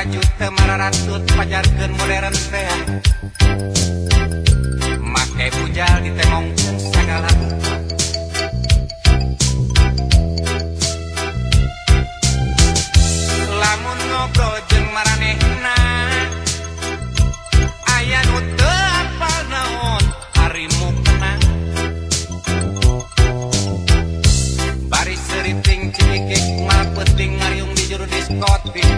raju Temararatut pajarkan modern teh. Make bujal ditemong segala rupa Lamun ngobrol jeung maranehna Aya nu teu apal naon harimu kenang Bari seriting cikik mal penting ngariung di juru diskotik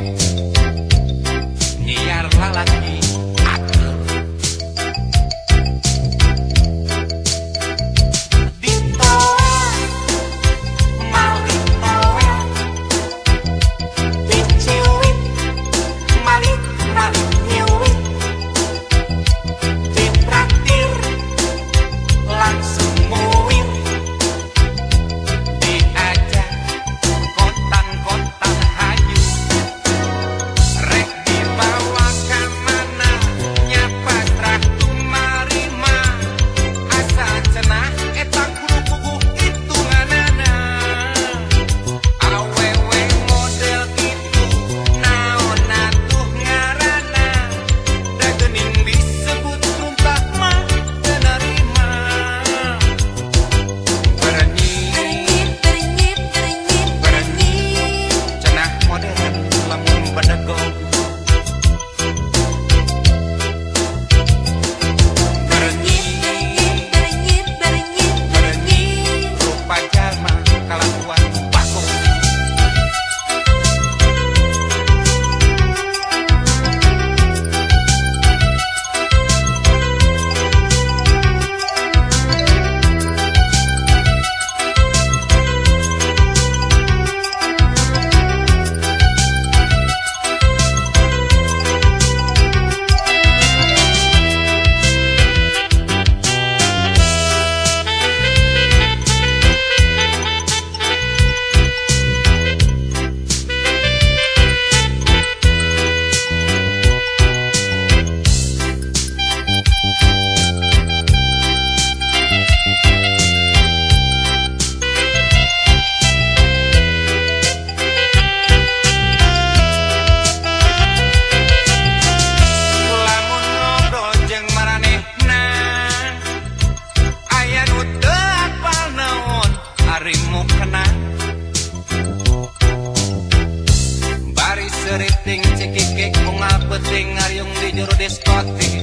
bunga peting ngayung di juru diskotik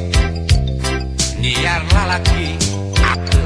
nyiar lalaki. aku